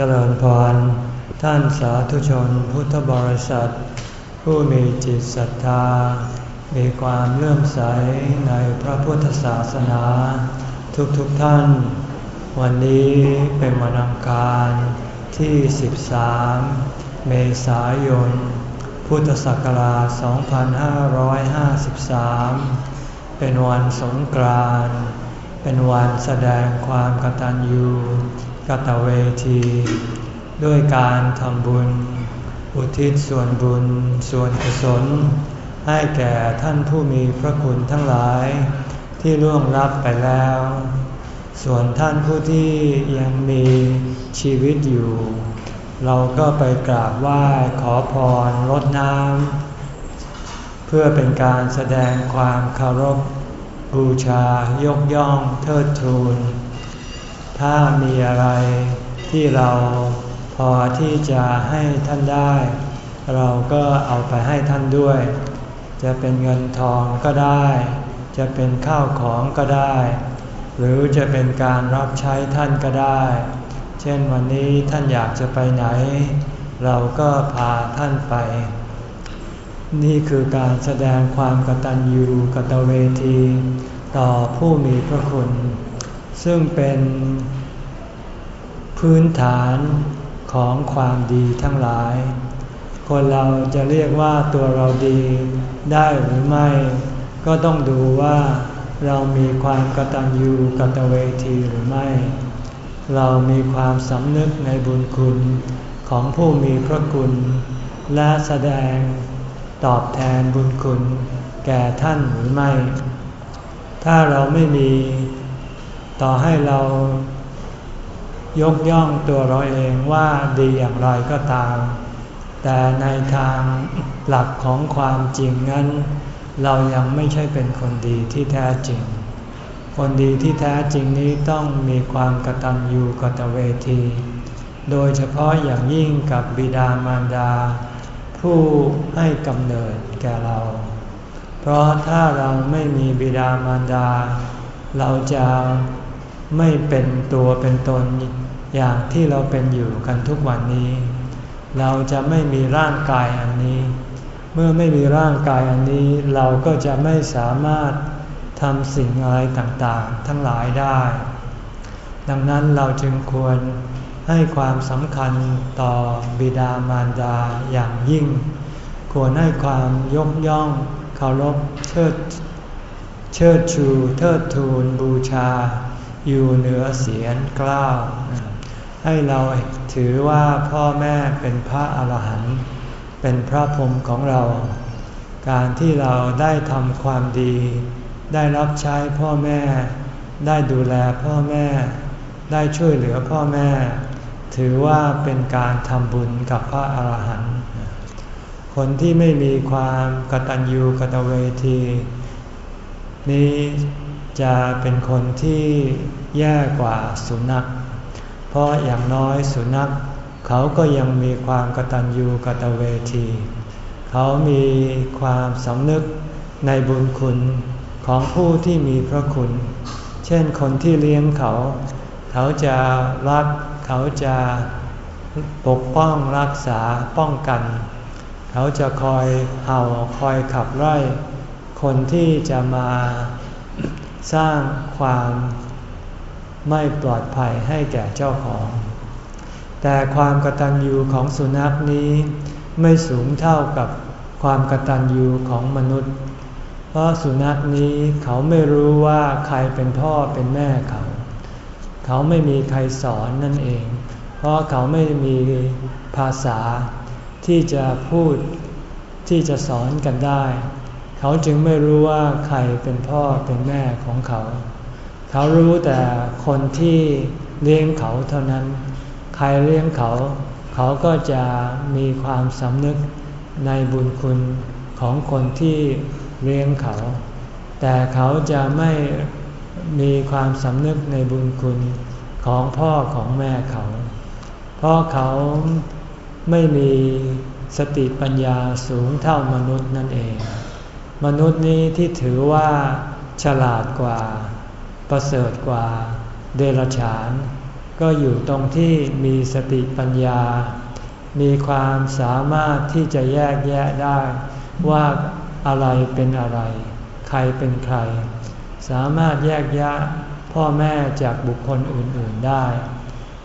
เจริญพร ท่านสาธุชนพุทธบริษัท ผู้มีจิตศรัทธา มีความเลื่อมใสในพระพุทธศาสนา ทุกๆทท่าน วันนี้เป็นวันอังคารที่ 13 เมษายน พุทธศักราช 2553 เป็นวันสงกรานต์เป็นวันแสดงความกตัญญู กตเวที ด้วยการทำบุญ อุทิศส่วนบุญ ส่วนกุศล ให้แก่ท่านผู้มีพระคุณทั้งหลาย ที่ล่วงลับไปแล้ว ส่วนท่านผู้ที่ยังมีชีวิตอยู่ เราก็ไปกราบไหว้ขอพรรดน้ำเพื่อเป็นการแสดงความเคารพบูชายกย่องเทิดทูน ถ้ามีอะไรที่เราพอที่จะให้ท่านได้ เราก็เอาไปให้ท่านด้วย จะเป็นเงินทองก็ได้ จะเป็นข้าวของก็ได้ หรือจะเป็นการรับใช้ท่านก็ได้ เช่นวันนี้ท่านอยากจะไปไหน เราก็พาท่านไป นี่คือการแสดงความกตัญญูกตเวที ต่อผู้มีพระคุณ ซึ่งเป็นพื้นฐานของความดีทั้งหลาย คนเราจะเรียกว่าตัวเราดีได้หรือไม่ ก็ต้องดูว่าเรามีความกตัญญูกตเวทีหรือไม่ เรามีความสำนึกในบุญคุณของผู้มีพระคุณ และแสดงตอบแทนบุญคุณแก่ท่านหรือไม่ ถ้าเราไม่มี ต่อให้เรายกย่องตัวเราเองว่าดีอย่างไรก็ตาม แต่ในทางหลักของความจริงนั้น เรายังไม่ใช่เป็นคนดีที่แท้จริง คนดีที่แท้จริงนี้ต้องมีความกตัญญูกตเวที โดยเฉพาะอย่างยิ่งกับบิดามารดา ผู้ให้กำเนิดแก่เรา เพราะถ้าเราไม่มีบิดามารดา เราจะ ไม่เป็นตัวเป็นตนอย่างที่เราเป็นอยู่กันทุกวันนี้ เราจะไม่มีร่างกายอันนี้ เมื่อไม่มีร่างกายอันนี้เราก็จะไม่สามารถทำสิ่งอะไรต่างๆ ทั้งหลายได้ ดังนั้นเราจึงควรให้ความสำคัญต่อบิดามารดาอย่างยิ่ง ควรให้ความยกย่องเคารพเชิดเชิดชูเทิดทูนบูชา อยู่เหนือเสียงกล้าวให้เราถือว่าพ่อแม่เป็นพระอาหารหันต์เป็นพระพรหมของเรา การที่เราได้ทำความดี ได้รับใช้พ่อแม่ ได้ดูแลพ่อแม่ ได้ช่วยเหลือพ่อแม่ ถือว่าเป็นการทำบุญกับพระอาหารหันต์คนที่ไม่มีความกตัญญูกตเวที นี้ จะเป็นคนที่แย่กว่าสุนัข เพราะอย่างน้อยสุนัข เขาก็ยังมีความกตัญญูกตเวที เขามีความสำนึกในบุญคุณของผู้ที่มีพระคุณ เช่นคนที่เลี้ยงเขา เขาจะรัก เขาจะปกป้องรักษาป้องกัน เขาจะคอยเห่าคอยขับไล่ คนที่จะมา สร้างความไม่ปลอดภัยให้แก่เจ้าของ แต่ความกตัญญูของสุนัขนี้ไม่สูงเท่ากับความกตัญญูของมนุษย์ เพราะสุนัขนี้เขาไม่รู้ว่าใครเป็นพ่อเป็นแม่เขา เขาไม่มีใครสอนนั่นเอง เพราะเขาไม่มีภาษาที่จะพูดที่จะสอนกันได้ เขาจึงไม่รู้ว่าใครเป็นพ่อเป็นแม่ของเขา เขารู้แต่คนที่เลี้ยงเขาเท่านั้น ใครเลี้ยงเขา เขาก็จะมีความสำนึกในบุญคุณของคนที่เลี้ยงเขา แต่เขาจะไม่มีความสำนึกในบุญคุณของพ่อของแม่เขา เพราะเขาไม่มีสติปัญญาสูงเท่ามนุษย์นั่นเอง มนุษย์นี้ที่ถือว่า ฉลาดกว่า ประเสริฐกว่า เดรัจฉาน ก็อยู่ตรงที่มีสติปัญญา มีความสามารถที่จะแยกแยะได้ ว่าอะไรเป็นอะไร ใครเป็นใคร สามารถแยกแยะพ่อแม่จากบุคคลอื่นๆได้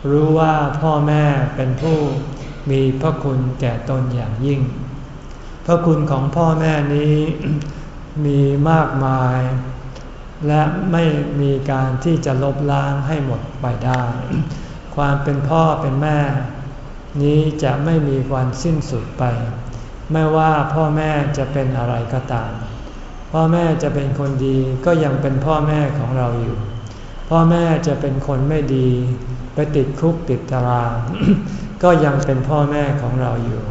รู้ว่าพ่อแม่เป็นผู้มีพระคุณแก่ตนอย่างยิ่ง พระคุณของพ่อแม่นี้มีมากมาย และไม่มีการที่จะลบล้างให้หมดไปได้ ความเป็นพ่อเป็นแม่ นี้จะไม่มีวันสิ้นสุดไป ไม่ว่าพ่อแม่จะเป็นอะไรก็ตาม พ่อแม่จะเป็นคนดีก็ยังเป็นพ่อแม่ของเราอยู่ พ่อแม่จะเป็นคนไม่ดี ไปติดคุกติดตาราง ก็ยังเป็นพ่อแม่ของเราอยู่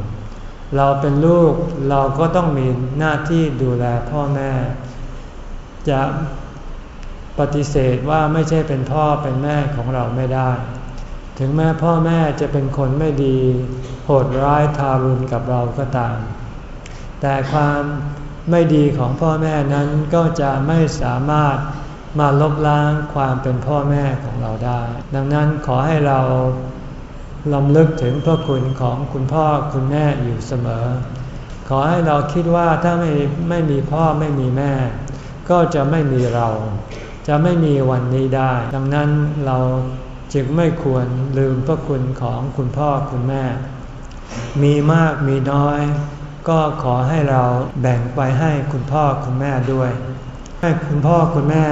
เราเป็นลูกเราก็ต้องมีหน้าที่ดูแลพ่อแม่ จะปฏิเสธว่าไม่ใช่เป็นพ่อเป็นแม่ของเราไม่ได้ ถึงแม้พ่อแม่จะเป็นคนไม่ดี โหดร้ายทารุณกับเราก็ตาม แต่ความไม่ดีของพ่อแม่นั้นก็จะไม่สามารถมาลบล้างความเป็นพ่อแม่ของเราได้ ดังนั้นขอให้เรา ลำลึกถึงพระคุณของคุณพ่อคุณแม่อยู่เสมอ ขอให้เราคิดว่าถ้าไม่ไม่มีพ่อไม่มีแม่ ก็จะไม่มีเรา จะไม่มีวันนี้ได้ ดังนั้นเราจึงไม่ควรลืมพระคุณของคุณพ่อคุณแม่ มีมากมีน้อย ก็ขอให้เราแบ่งไปให้คุณพ่อคุณแม่ด้วย ให้คุณพ่อคุณแม่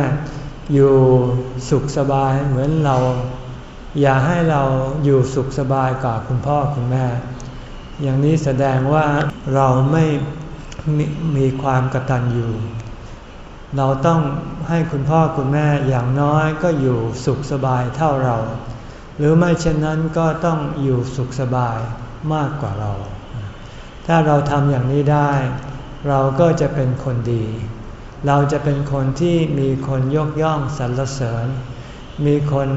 อยู่สุขสบายเหมือนเรา อย่าให้เราอยู่สุขสบายกับคุณพ่อคุณแม่ อย่างนี้แสดงว่าเราไม่มีความกตัญญูเราต้องให้คุณพ่อคุณแม่อย่างน้อยก็อยู่สุขสบายเท่าเรา หรือไม่เช่นนั้นก็ต้องอยู่สุขสบายมากกว่าเรา ถ้าเราทำอย่างนี้ได้ เราก็จะเป็นคนดี เราจะเป็นคนที่มีคนยกย่องสรรเสริญ มีคน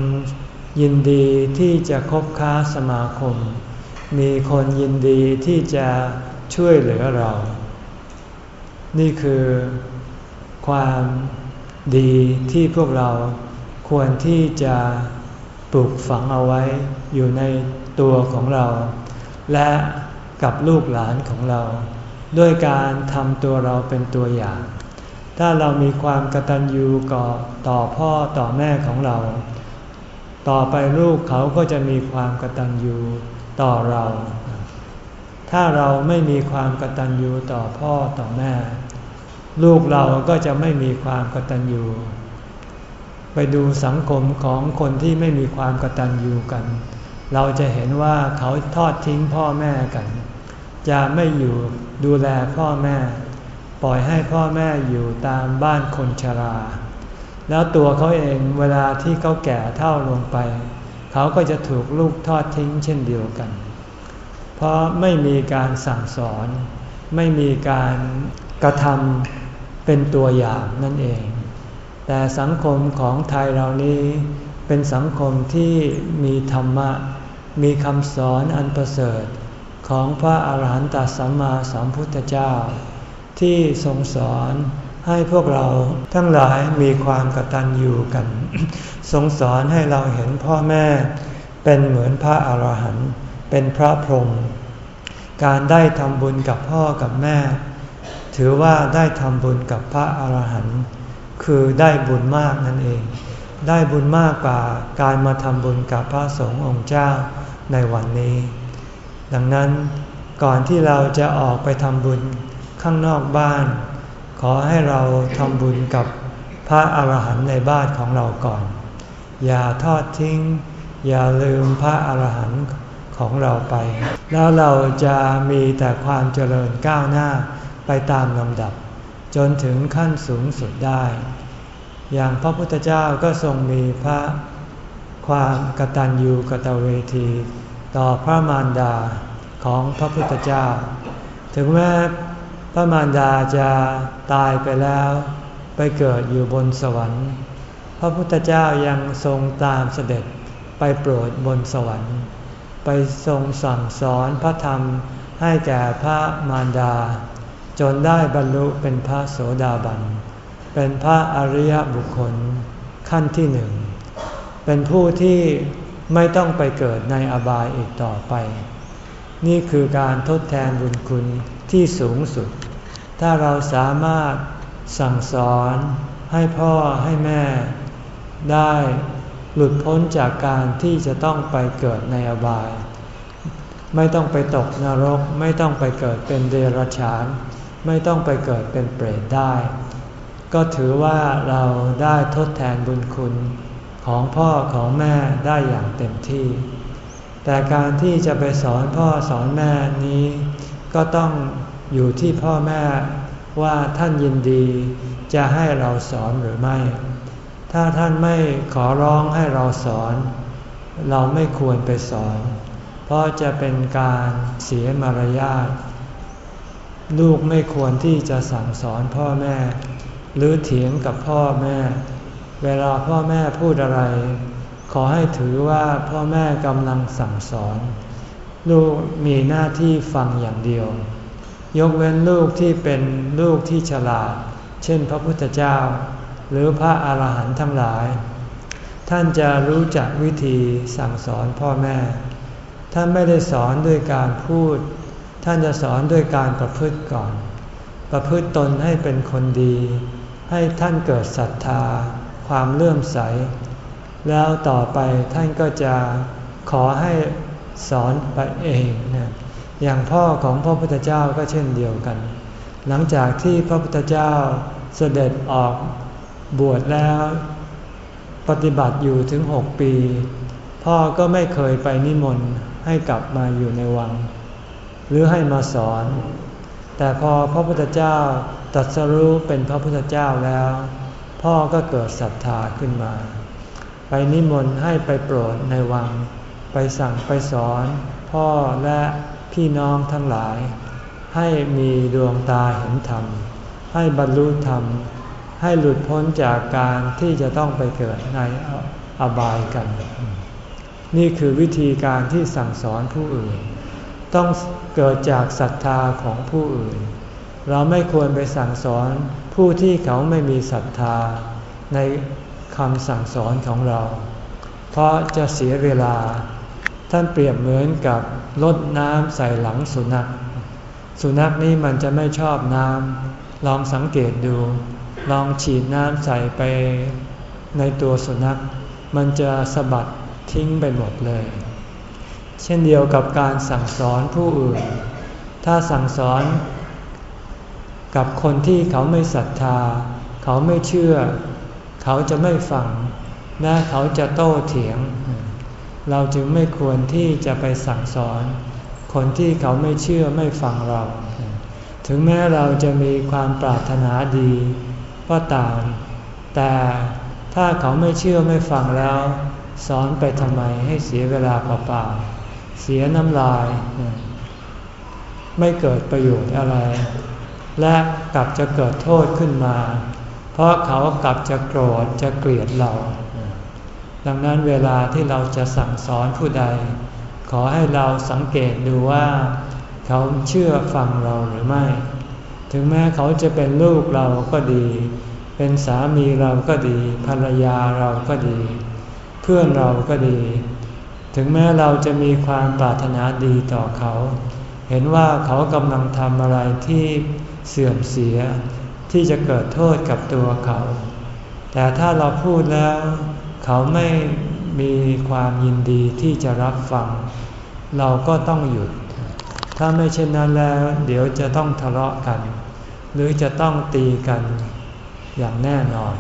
ยินดีที่จะคบค้าสมาคม มีคนยินดีที่จะช่วยเหลือเรา นี่คือความดีที่พวกเราควรที่จะปลูกฝังเอาไว้อยู่ในตัวของเรา และกับลูกหลานของเรา ด้วยการทำตัวเราเป็นตัวอย่าง ถ้าเรามีความกตัญญูก่อต่อพ่อต่อแม่ของเรา ต่อไปลูกเขาก็จะมีความกตัญญูต่อเรา ถ้าเราไม่มีความกตัญญูต่อพ่อต่อแม่ ลูกเราก็จะไม่มีความกตัญญู ไปดูสังคมของคนที่ไม่มีความกตัญญูกัน เราจะเห็นว่าเขาทอดทิ้งพ่อแม่กัน จะไม่อยู่ดูแลพ่อแม่ ปล่อยให้พ่อแม่อยู่ตามบ้านคนชรา แล้วตัวเขาเองเวลาที่เขาแก่เท่าลงไป เขาก็จะถูกลูกทอดทิ้งเช่นเดียวกัน เพราะไม่มีการสั่งสอน ไม่มีการกระทำเป็นตัวอย่างนั่นเอง แต่สังคมของไทยเรานี้เป็นสังคมที่มีธรรมะ มีคำสอนอันประเสริฐของพระอาหารหันตสัมมาสัมพุทธเจ้า ที่ทรงสอน ให้พวกเราทั้งหลายมีความกตัญญูกัน ทรงสอนให้เราเห็นพ่อแม่เป็นเหมือนพระอาหารหันต์เป็นพระพรหมการได้ทำบุญกับพ่อกับแม่ ถือว่าได้ทำบุญกับพระอาหารหันต์คือได้บุญมากนั่นเอง ได้บุญมากกว่าการมาทำบุญกับพระสงฆ์องค์เจ้าในวันนี้ ดังนั้นก่อนที่เราจะออกไปทำบุญข้างนอกบ้าน อให้เราทำบุญกับพระอาหารหันต์ในบ้านของเราก่อน อย่าทอดทิ้ง อย่าลืมพระอาหารหันต์ของเราไป แล้วเราจะมีแต่ความเจริญก้าวหน้าไปตามลำดับ จนถึงขั้นสูงสุดได้ อย่างพระพุทธเจ้าก็ทรงมีพระความกตัญญูกตเวที ต่อพระมารดาของพระพุทธเจ้า ถึงแม้ พระมารดาจะตายไปแล้วไปเกิดอยู่บนสวรรค์ พระพุทธเจ้ายังทรงตามเสด็จไปโปรดบนสวรรค์ ไปทรงสั่งสอนพระธรรมให้แก่พระมารดา จนได้บรรลุเป็นพระโสดาบัน เป็นพระอริยบุคคลขั้นที่หนึ่ง เป็นผู้ที่ไม่ต้องไปเกิดในอบายอีกต่อไป นี่คือการทดแทนบุญคุณที่สูงสุด ถ้าเราสามารถสั่งสอนให้พ่อให้แม่ ได้หลุดพ้นจากการที่จะต้องไปเกิดในอบาย ไม่ต้องไปตกนรก ไม่ต้องไปเกิดเป็นเดรัจฉาน ไม่ต้องไปเกิดเป็นเปรตได้ ก็ถือว่าเราได้ทดแทนบุญคุณของพ่อของแม่ได้อย่างเต็มที่ แต่การที่จะไปสอนพ่อสอนแม่นี้ ก็ต้อง อยู่ที่พ่อแม่ว่าท่านยินดีจะให้เราสอนหรือไม่ ถ้าท่านไม่ขอร้องให้เราสอน เราไม่ควรไปสอน เพราะจะเป็นการเสียมารยาท ลูกไม่ควรที่จะสั่งสอนพ่อแม่ หรือเถียงกับพ่อแม่ เวลาพ่อแม่พูดอะไร ขอให้ถือว่าพ่อแม่กำลังสั่งสอน ลูกมีหน้าที่ฟังอย่างเดียว ยกเว้นลูกที่เป็นลูกที่ฉลาด เช่นพระพุทธเจ้า หรือพระอาหารหันต์ทั้งหลาย ท่านจะรู้จักวิธีสั่งสอนพ่อแม่ ท่านไม่ได้สอนด้วยการพูด ท่านจะสอนด้วยการประพฤติก่อน ประพฤติตนให้เป็นคนดี ให้ท่านเกิดศรัทธา ความเลื่อมใส แล้วต่อไปท่านก็จะขอให้สอนไปเองนะ อย่างพ่อของพระพุทธเจ้าก็เช่นเดียวกัน หลังจากที่พระพุทธเจ้าเสด็จออกบวชแล้ว ปฏิบัติอยู่ถึงหกปี พ่อก็ไม่เคยไปนิมนต์ให้กลับมาอยู่ในวัง หรือให้มาสอน แต่พอพระพุทธเจ้าตรัสรู้เป็นพระพุทธเจ้าแล้ว พ่อก็เกิดศรัทธาขึ้นมา ไปนิมนต์ให้ไปโปรดในวัง ไปสั่งไปสอน พ่อและ พี่น้องทั้งหลาย ให้มีดวงตาเห็นธรรม ให้บรรลุธรรม ให้หลุดพ้นจากการที่จะต้องไปเกิดในอบายกัน นี่คือวิธีการที่สั่งสอนผู้อื่น ต้องเกิดจากศรัทธาของผู้อื่น เราไม่ควรไปสั่งสอนผู้ที่เขาไม่มีศรัทธาในคำสั่งสอนของเรา เพราะจะเสียเวลา ท่านเปรียบเหมือนกับลดน้ำใส่หลังสุนัข สุนัขนี่มันจะไม่ชอบน้ำลองสังเกตดู ลองฉีดน้ำใส่ไปในตัวสุนัข มันจะสะบัดทิ้งไปหมดเลย เช่นเดียวกับการสั่งสอนผู้อื่น ถ้าสั่งสอนกับคนที่เขาไม่ศรัทธา เขาไม่เชื่อ เขาจะไม่ฟังและเขาจะโต้เถียง เราจึงไม่ควรที่จะไปสั่งสอน คนที่เขาไม่เชื่อไม่ฟังเรา ถึงแม้เราจะมีความปรารถนาดีก็ตาม แต่ถ้าเขาไม่เชื่อไม่ฟังแล้ว สอนไปทำไมให้เสียเวลาเปล่าๆเสียน้ำลาย ไม่เกิดประโยชน์อะไร และกลับจะเกิดโทษขึ้นมา เพราะเขากลับจะโกรธจะเกลียดเรา ดังนั้นเวลาที่เราจะสั่งสอนผู้ใด ขอให้เราสังเกตดูว่า เขาเชื่อฟังเราหรือไม่ ถึงแม้เขาจะเป็นลูกเราก็ดี เป็นสามีเราก็ดี ภรรยาเราก็ดี เพื่อนเราก็ดี ถึงแม้เราจะมีความปรารถนาดีต่อเขา เห็นว่าเขากำลังทำอะไรที่เสื่อมเสีย ที่จะเกิดโทษกับตัวเขา แต่ถ้าเราพูดแล้ว เขาไม่มีความยินดีที่จะรับฟัง เราก็ต้องหยุด ถ้าไม่เช่นนั้นแล้ว เดี๋ยวจะต้องทะเลาะกัน หรือจะต้องตีกันอย่างแน่นอน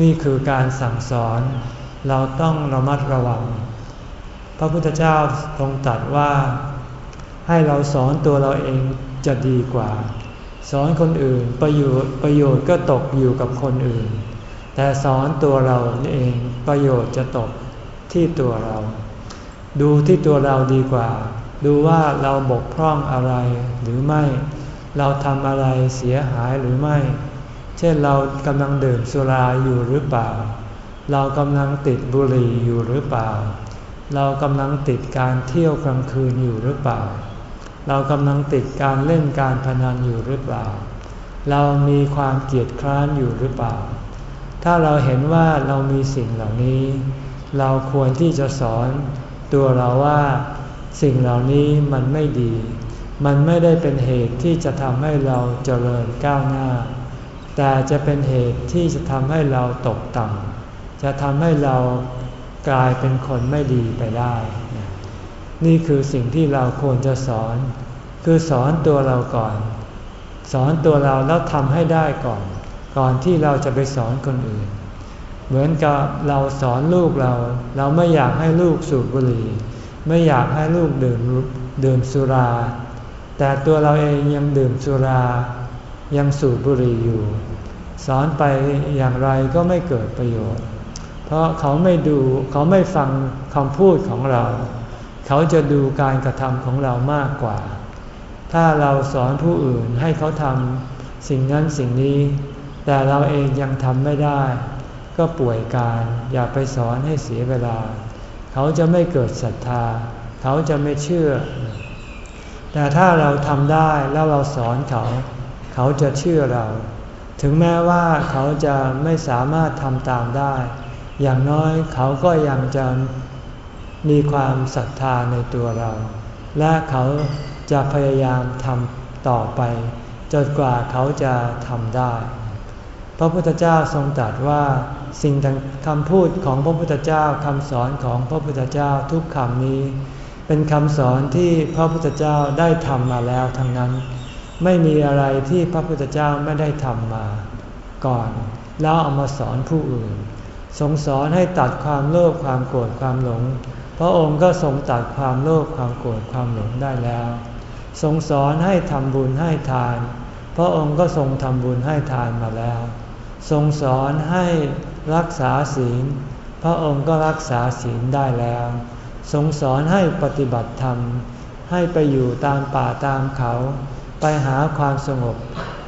นี่คือการสั่งสอนเราต้องระมัดระวัง พระพุทธเจ้าทรงตรัสว่า ให้เราสอนตัวเราเองจะดีกว่า สอนคนอื่นประโยชน์ประโยชน์ก็ตกอยู่กับคนอื่น แต่สอนตัวเราเองประโยชน์จะตกที่ตัวเรา ดูที่ตัวเราดีกว่า ดูว่าเราบกพร่องอะไรหรือไม่ เราทำอะไรเสียหายหรือไม่ เช่นเรากำลังดื่มสุราอยู่หรือเปล่า เรากำลังติดบุหรี่อยู่หรือเปล่า เรากำลังติดการเที่ยวกลางคืนอยู่หรือเปล่า เรากำลังติดการเล่นการพนันอยู่หรือเปล่า เรามีความเกียดคร้านอยู่หรือเปล่า ถ้าเราเห็นว่าเรามีสิ่งเหล่านี้ เราควรที่จะสอนตัวเราว่าสิ่งเหล่านี้มันไม่ดี มันไม่ได้เป็นเหตุที่จะทำให้เราเจริญก้าวหน้า แต่จะเป็นเหตุที่จะทำให้เราตกต่ำจะทำให้เรากลายเป็นคนไม่ดีไปได้ นี่คือสิ่งที่เราควรจะสอน คือสอนตัวเราก่อน สอนตัวเราแล้วทำให้ได้ก่อน ก่อนที่เราจะไปสอนคนอื่น เหมือนกับเราสอนลูกเรา เราไม่อยากให้ลูกสูบบุหรี่ ไม่อยากให้ลูกดื่มดื่มสุรา แต่ตัวเราเองยังดื่มสุรา ยังสูบบุหรี่อยู่ สอนไปอย่างไรก็ไม่เกิดประโยชน์ เพราะเขาไม่ดูเขาไม่ฟังคำพูดของเรา เขาจะดูการกระทำของเรามากกว่า ถ้าเราสอนผู้อื่นให้เขาทำสิ่งนั้นสิ่งนี้ แต่เราเองยังทำไม่ได้ ก็ป่วยการอย่าไปสอนให้เสียเวลา เขาจะไม่เกิดศรัทธา เขาจะไม่เชื่อ แต่ถ้าเราทำได้แล้วเราสอนเขา เขาจะเชื่อเรา ถึงแม้ว่าเขาจะไม่สามารถทำตามได้ อย่างน้อยเขาก็ยังจะมีความศรัทธาในตัวเรา และเขาจะพยายามทำต่อไป จนกว่าเขาจะทำได้ พระพุทธเจ้าทรงตรัสว่าสิ่งคำพูดของพระพุทธเจ้าคำสอนของพระพุทธเจ้าทุกคำนี้ เป็นคำสอนที่พระพุทธเจ้าได้ทำมาแล้วทั้งนั้น ไม่มีอะไรที่พระพุทธเจ้าไม่ได้ทำมา ก่อนแล้วเอามาสอนผู้อื่นทรงสอนให้ตัดความโลภความโกรธความหลง พระองค์ก็ทรงตัดความโลภความโกรธความหลงได้แล้วทรงสอนให้ทำบุญให้ทาน พระองค์ก็ทรงทำบุญให้ทานมาแล้ว ทรงสอนให้รักษาศีล พระองค์ก็รักษาศีลได้แล้ว ทรงสอนให้ปฏิบัติธรรม ให้ไปอยู่ตามป่าตามเขา ไปหาความสงบ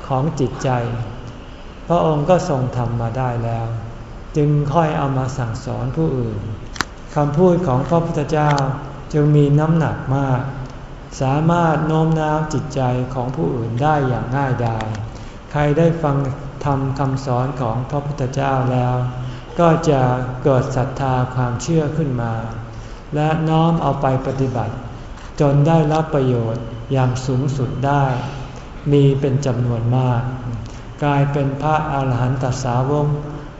ของจิตใจ พระองค์ก็ทรงทำมาได้แล้ว จึงค่อยเอามาสั่งสอนผู้อื่นคำพูดของพระพุทธเจ้าจึงมีน้ำหนักมาก สามารถโน้มน้าวจิตใจของผู้อื่นได้อย่างง่ายดาย ใครได้ฟัง ทำคำสอนของพระพุทธเจ้าแล้ว ก็จะเกิดศรัทธาความเชื่อขึ้นมา และน้อมเอาไปปฏิบัติ จนได้รับประโยชน์อย่างสูงสุดได้ มีเป็นจำนวนมาก กลายเป็นพระอาหารหันตสาวก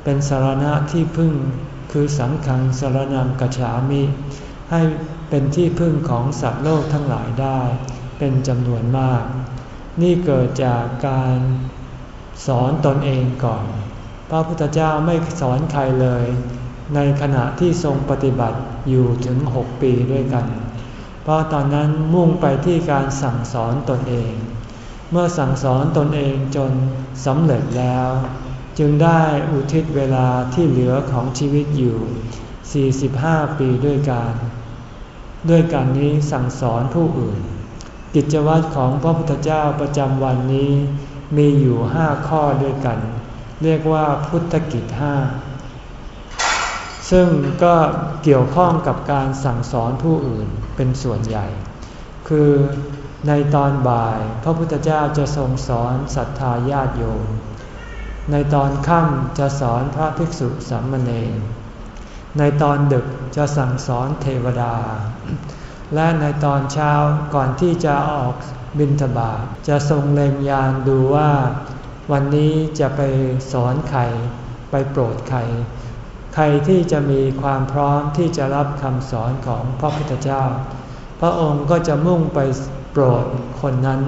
เป็นสารณะที่พึ่งคือสังขังสารนังกฉามิ ให้เป็นที่พึ่งของสัตว์โลกทั้งหลายได้ เป็นจำนวนมาก นี่เกิดจากการ สอนตนเองก่อน พระพุทธเจ้าไม่สอนใครเลย ในขณะที่ทรงปฏิบัติอยู่ถึงหกปีด้วยกัน เพราะตอนนั้นมุ่งไปที่การสั่งสอนตนเอง เมื่อสั่งสอนตนเองจนสำเร็จแล้ว จึงได้อุทิศเวลาที่เหลือของชีวิตอยู่ 45 ปีด้วยการด้วยการนี้สั่งสอนผู้อื่น กิจวัตรของพระพุทธเจ้าประจำวันนี้ มีอยู่ห้าข้อด้วยกัน เรียกว่าพุทธกิจห้าซึ่งก็เกี่ยวข้องกับการสั่งสอนผู้อื่นเป็นส่วนใหญ่ คือในตอนบ่ายพระพุทธเจ้าจะทรงสอนศรัทธาญาติโยม ในตอนค่ำจะสอนพระภิกษุสามเณร ในตอนดึกจะสั่งสอนเทวดา และในตอนเช้าก่อนที่จะออก บินทบาทจะทรงเล็งยานดูว่า วันนี้จะไปสอนใครไปโปรดใครใครที่จะมีความพร้อมที่จะรับคำสอนของพระพุทธเจ้า พระองค์ก็จะมุ่งไปโปรดคนนั้น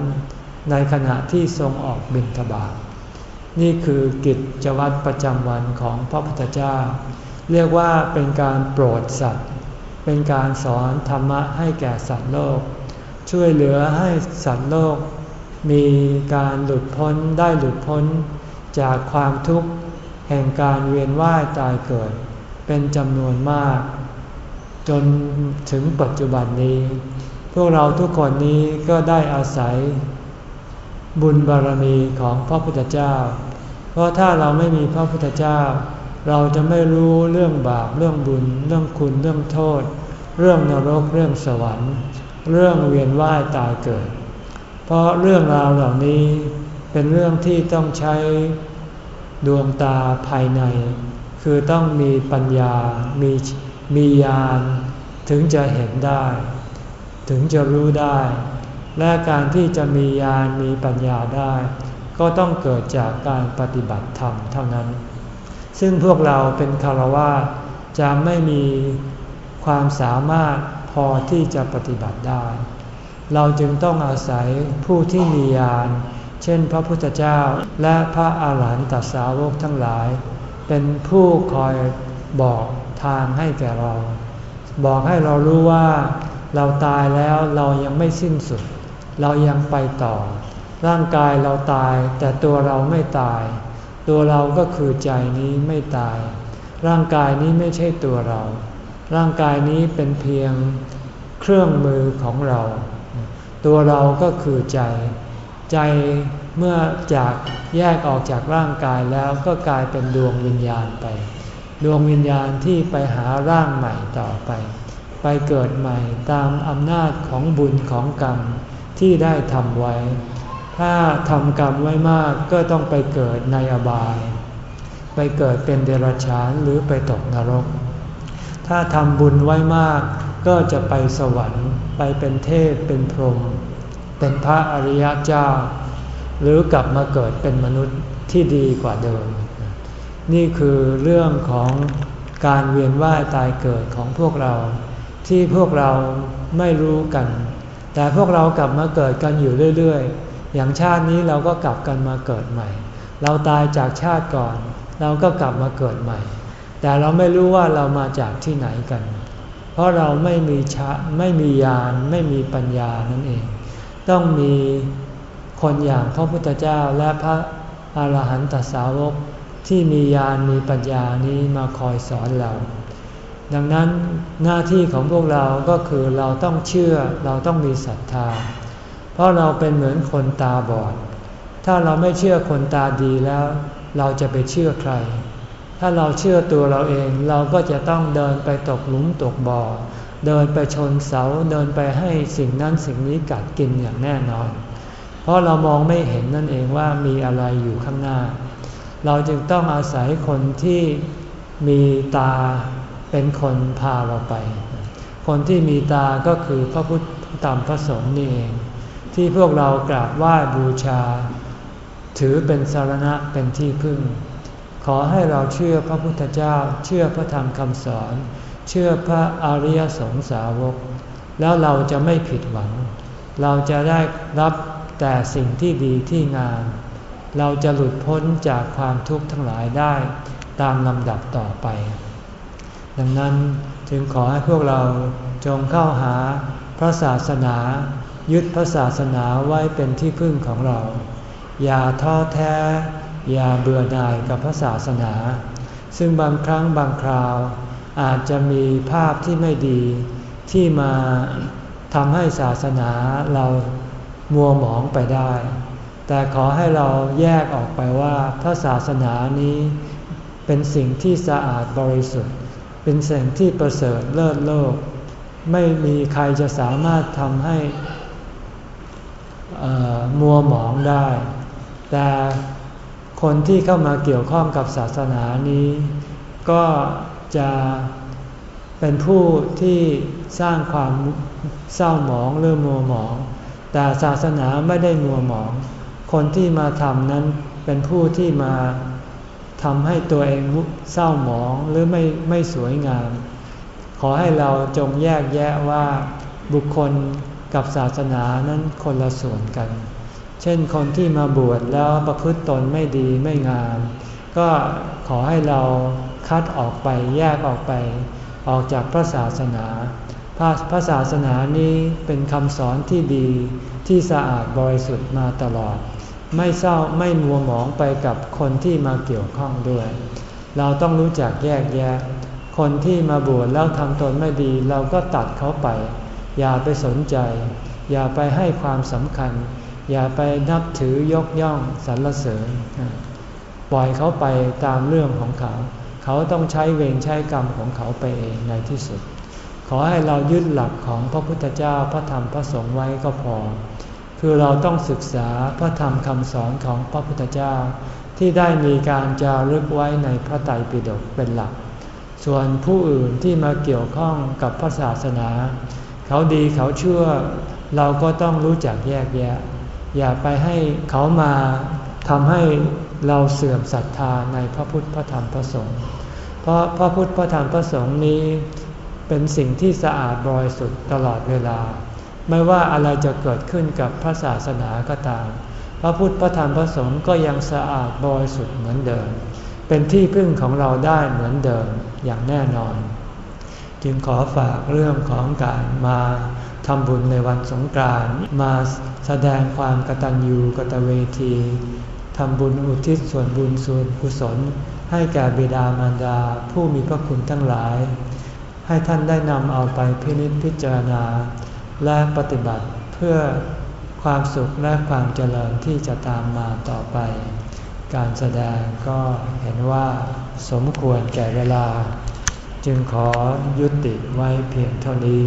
ในขณะที่ทรงออกบิณฑบาตนี่คือกิจวัตรประจำวันของพระพุทธเจ้า เรียกว่าเป็นการโปรดสัตว์ เป็นการสอนธรรมะให้แก่สัตว์โลก ช่วยเหลือให้สัตว์โลก มีการหลุดพ้นได้หลุดพ้น จากความทุกข์แห่งการเวียนว่ายตายเกิด เป็นจำนวนมาก จนถึงปัจจุบันนี้ พวกเราทุกคนนี้ก็ได้อาศัย บุญบารมีของพระพุทธเจ้า เพราะถ้าเราไม่มีพระพุทธเจ้า เราจะไม่รู้เรื่องบาปเรื่องบุญ เรื่องคุณเรื่องโทษ เรื่องนรกเรื่องสวรรค์ เรื่องเวียนว่ายตายเกิด เพราะเรื่องราวเหล่านี้เป็นเรื่องที่ต้องใช้ดวงตาภายใน คือต้องมีปัญญา มีมีญาณถึงจะเห็นได้ ถึงจะรู้ได้ และการที่จะมีญาณมีปัญญาได้ ก็ต้องเกิดจากการปฏิบัติธรรมเท่านั้น ซึ่งพวกเราเป็นคารวะจะไม่มีความสามารถ พอที่จะปฏิบัติได้ เราจึงต้องอาศัยผู้ที่มีญาณเช่นพระพุทธเจ้าและพระอาหารหันตสาวกทั้งหลาย เป็นผู้คอยบอกทางให้แก่เรา บอกให้เรารู้ว่าเราตายแล้วเรายังไม่สิ้นสุด เรายังไปต่อ ร่างกายเราตายแต่ตัวเราไม่ตาย ตัวเราก็คือใจนี้ไม่ตาย ร่างกายนี้ไม่ใช่ตัวเรา ร่างกายนี้เป็นเพียงเครื่องมือของเรา ตัวเราก็คือใจ ใจเมื่อจากแยกออกจากร่างกายแล้วก็กลายเป็นดวงวิญญาณไป ดวงวิญญาณที่ไปหาร่างใหม่ต่อไป ไปเกิดใหม่ตามอำนาจของบุญของกรรมที่ได้ทำไว้ ถ้าทำกรรมไว้มากก็ต้องไปเกิดในอบาย ไปเกิดเป็นเดรัจฉานหรือไปตกนรก ถ้าทำบุญไว้มาก ก็จะไปสวรรค์ไปเป็นเทพเป็นพรหมเป็นพระอริยเจ้า หรือกลับมาเกิดเป็นมนุษย์ที่ดีกว่าเดิม นี่คือเรื่องของการเวียนว่ายตายเกิดของพวกเรา ที่พวกเราไม่รู้กัน แต่พวกเรากลับมาเกิดกันอยู่เรื่อยๆ อย่างชาตินี้เราก็กลับกันมาเกิดใหม่ เราตายจากชาติก่อน เราก็กลับมาเกิดใหม่ แต่เราไม่รู้ว่าเรามาจากที่ไหนกัน เพราะเราไม่มีชาไม่มีญาณไม่มีปัญญานั่นเอง ต้องมีคนอย่างพระพุทธเจ้าและพระอาหารหันตสาวกที่มีญาณมีปัญญานี้มาคอยสอนเรา ดังนั้นหน้าที่ของพวกเราก็คือเราต้องเชื่อเราต้องมีศรัทธา เพราะเราเป็นเหมือนคนตาบอด ถ้าเราไม่เชื่อคนตาดีแล้ว เราจะไปเชื่อใคร ถ้าเราเชื่อตัวเราเองเราก็จะต้องเดินไปตกหลุมตกบ่อ เดินไปชนเสาเดินไปให้สิ่งนั้นสิ่งนี้กัดกินอย่างแน่นอน เพราะเรามองไม่เห็นนั่นเองว่ามีอะไรอยู่ข้างหน้า เราจึงต้องอาศัยคนที่มีตาเป็นคนพาเราไป คนที่มีตาก็คือพระพุทธธรรมพระสงฆ์นี่เอง ที่พวกเรากราบไหว้บูชา ถือเป็นสารณะเป็นที่พึ่ง ขอให้เราเชื่อพระพุทธเจ้า เชื่อพระธรรมคำสอน เชื่อพระอริยสงสาวก แล้วเราจะไม่ผิดหวัง เราจะได้รับแต่สิ่งที่ดีที่งาม เราจะหลุดพ้นจากความทุกข์ทั้งหลายได้ตามลำดับต่อไป ดังนั้นจึงขอให้พวกเราจงเข้าหาพระศาสนา ยึดพระศาสนาไว้เป็นที่พึ่งของเรา อย่าท้อแท้ อย่าเบื่อหน่ายกับพระศาสนา ซึ่งบางครั้งบางคราว อาจจะมีภาพที่ไม่ดีที่มาทำให้ศาสนาเรามัวหมองไปได้ แต่ขอให้เราแยกออกไปว่าพระศาสนานี้เป็นสิ่งที่สะอาดบริสุทธิ์ เป็นสิ่งที่ประเสริฐเลิศโลก ไม่มีใครจะสามารถทำให้มัวหมองได้ แต่ คนที่เข้ามาเกี่ยวข้องกับศาสนานี้ ก็จะเป็นผู้ที่สร้างความเศร้าหมองหรือมัวหมอง แต่ศาสนาไม่ได้มัวหมอง คนที่มาทำนั้นเป็นผู้ที่มาทำให้ตัวเองเศร้าหมองหรือไม่ไม่สวยงาม ขอให้เราจงแยกแยะว่าบุคคลกับศาสนานั้นคนละส่วนกัน เช่นคนที่มาบวชแล้วประพฤติตนไม่ดีไม่งาม ก็ขอให้เราคัดออกไปแยกออกไป ออกจากพระศาสนา พระพระศาสนานี้เป็นคำสอนที่ดีที่สะอาดบริสุทธิ์มาตลอด ไม่เศร้าไม่มัวหมองไปกับคนที่มาเกี่ยวข้องด้วย เราต้องรู้จักแยกแยะ คนที่มาบวชแล้วทำตนไม่ดี เราก็ตัดเขาไป อย่าไปสนใจ อย่าไปให้ความสำคัญ อย่าไปนับถือยกย่องสรรเสริญ ปล่อยเขาไปตามเรื่องของเขา เขาต้องใช้เวรใช้กรรมของเขาไปเองในที่สุด ขอให้เรายึดหลักของพระพุทธเจ้าพระธรรมพระสงฆ์ไว้ก็พอ คือเราต้องศึกษาพระธรรมคำสอนของพระพุทธเจ้า ที่ได้มีการจารึกไว้ในพระไตรปิฎกเป็นหลัก ส่วนผู้อื่นที่มาเกี่ยวข้องกับพระศาสนา เขาดีเขาเชั่วเราก็ต้องรู้จักแยกแยะ อย่าไปให้เขามาทำให้เราเสื่อมศรัทธาในพระพุทธพระธรรมพระสงฆ์เพราะพระพุทธพระธรรมพระสงฆ์นี้เป็นสิ่งที่สะอาดบริสุทธิ์ตลอดเวลา ไม่ว่าอะไรจะเกิดขึ้นกับพระศาสนาก็ตาม พระพุทธพระธรรมพระสงฆ์ก็ยังสะอาดบริสุทธิ์เหมือนเดิม เป็นที่พึ่งของเราได้เหมือนเดิมอย่างแน่นอน จึงขอฝากเรื่องของการมา ทำบุญในวันสงกรานต์มาแสดงความกตัญญูกตเวทีทำบุญอุทิศส่วนบุญส่วนกุศล ให้แก่บิดามารดาผู้มีพระคุณทั้งหลาย ให้ท่านได้นำเอาไปพินิจพิจารณา และปฏิบัติเพื่อความสุขและความเจริญที่จะตามมาต่อไป การแสดงก็เห็นว่าสมควรแก่เวลา จึงขอยุติไว้เพียงเท่านี้